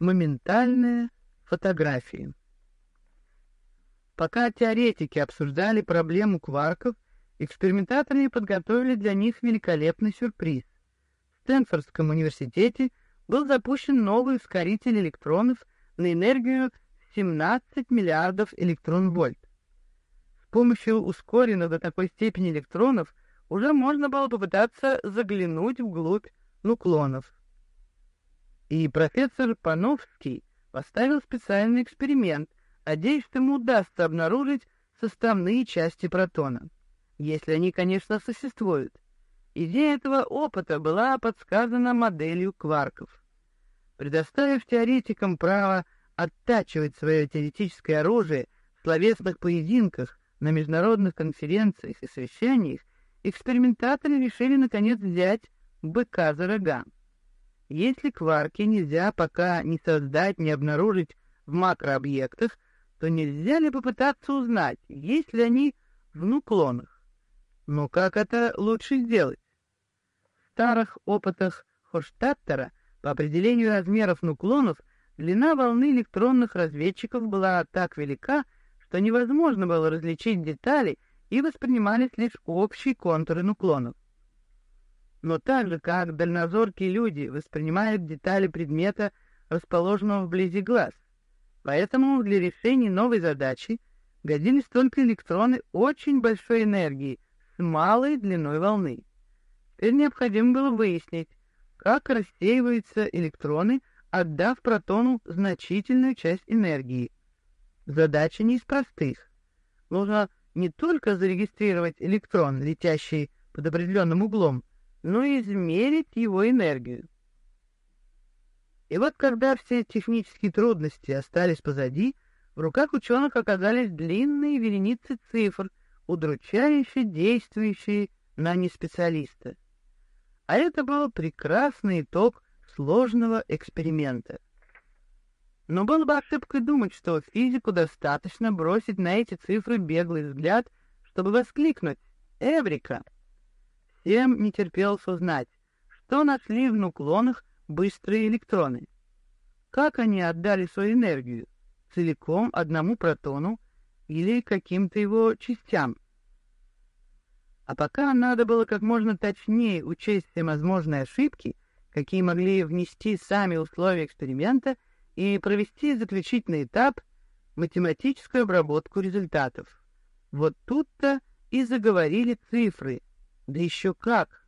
Моментальная фотография. Пока теоретики обсуждали проблему кварков, экспериментаторы подготовили для них великолепный сюрприз. В Стэнфордском университете был запущен новый ускоритель электронов на энергию 17 миллиардов электрон-вольт. С помощью ускоренных до такой степени электронов уже можно было попытаться заглянуть вглубь нуклонов. И профессор Пановский поставил специальный эксперимент, надеясь, что ему удастся обнаружить составные части протона, если они, конечно, существуют. Идея этого опыта была подсказана моделью кварков. Предоставив теоретикам право оттачивать свое теоретическое оружие в словесных поединках на международных конференциях и совещаниях, экспериментаторы решили наконец взять быка за рога. Если кварки нельзя пока не создать, не обнаружить в макрообъектах, то нельзя ли попытаться узнать, есть ли они в нуклонах? Но как это лучше сделать? В старых опытах Хоштаттера по определению размеров нуклонов длина волны электронных разведчиков была так велика, что невозможно было различить детали и воспринимались лишь общие контуры нуклонов. Но так же, как дальнозоркие люди воспринимают детали предмета, расположенного вблизи глаз, Поэтому для решения новой задачи годились только электроны очень большой энергии с малой длиной волны. Теперь необходимо было выяснить, как рассеиваются электроны, отдав протону значительную часть энергии. Задача не из простых. Нужно не только зарегистрировать электрон, летящий под определенным углом, но измерить его энергию. И вот когда все технические трудности остались позади, в руках ученых оказались длинные вереницы цифр, удручающе действующие на неспециалиста. А это был прекрасный итог сложного эксперимента. Но было бы ошибкой думать, что физику достаточно бросить на эти цифры беглый взгляд, чтобы воскликнуть «Эврика!». Всем не терпелось узнать, что нашли в нуклонах быстрые электроны. Как они отдали свою энергию? Целиком одному протону или каким-то его частям? А пока надо было как можно точнее учесть все возможные ошибки, какие могли внести сами условия эксперимента, и провести заключительный этап — математическую обработку результатов. Вот тут-то и заговорили цифры. Да еще как!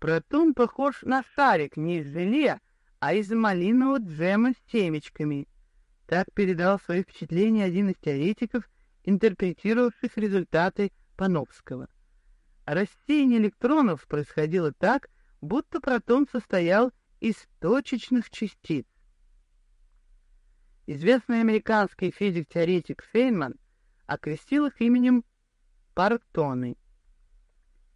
Протон похож на шарик не из желе, а из малинового джема с семечками. Так передал свои впечатления один из теоретиков, интерпретировавших результаты Пановского. Рассеяние электронов происходило так, будто протон состоял из точечных частиц. Известный американский физик-теоретик Фейнман окрестил их именем партоны.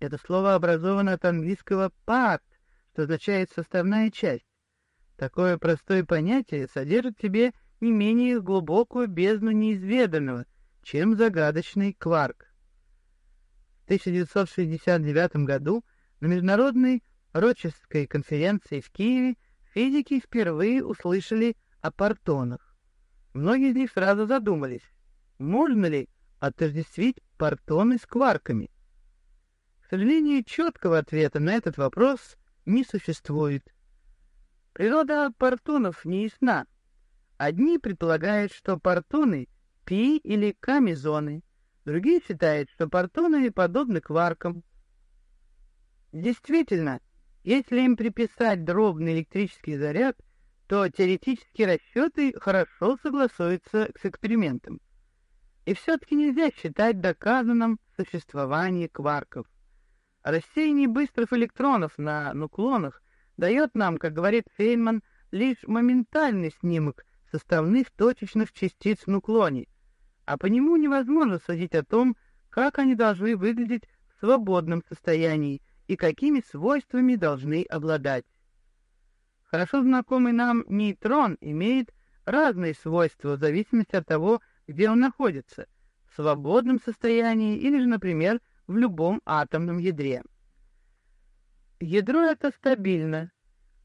Это слово образовано от английского part, что означает «составная часть». Такое простое понятие содержит в себе не менее глубокую бездну неизведанного, чем загадочный кварк. В 1969 году на международной Рочестской конференции в Киеве физики впервые услышали о партонах. Многие из них сразу задумались, можно ли отождествить партоны с кварками. Сожалению, четкого ответа на этот вопрос не существует. Природа партонов не ясна. Одни предполагают, что партоны — пи или камезоны, другие считают, что партоны подобны кваркам. Действительно, если им приписать дробный электрический заряд, то теоретические расчеты хорошо согласуются с экспериментом. И все-таки нельзя считать доказанным существование кварков. Рассеяние быстрых электронов на нуклонах дает нам, как говорит Фейнман, лишь моментальный снимок составных точечных частиц в нуклоне, а по нему невозможно судить о том, как они должны выглядеть в свободном состоянии и какими свойствами должны обладать. Хорошо знакомый нам нейтрон имеет разные свойства в зависимости от того, где он находится, в свободном состоянии или же, например, в любом атомном ядре. Ядро это стабильно.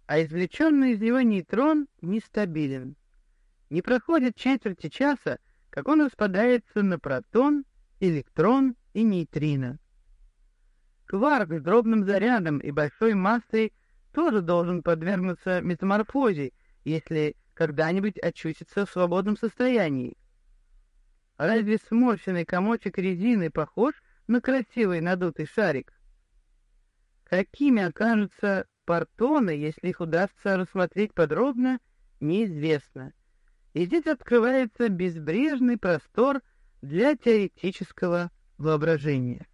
а извлеченный из него нейтрон нестабилен. Не проходит четверти часа, как он распадается на протон, электрон и нейтрино. Кварк с дробным зарядом и большой массой тоже должен подвергнуться метаморфозе, если когда-нибудь очутится в свободном состоянии. Разве сморщенный комочек резины похож на красивый надутый шарик? Какими окажутся портоны, если их удастся рассмотреть подробно, неизвестно. И здесь открывается безбрежный простор для теоретического воображения.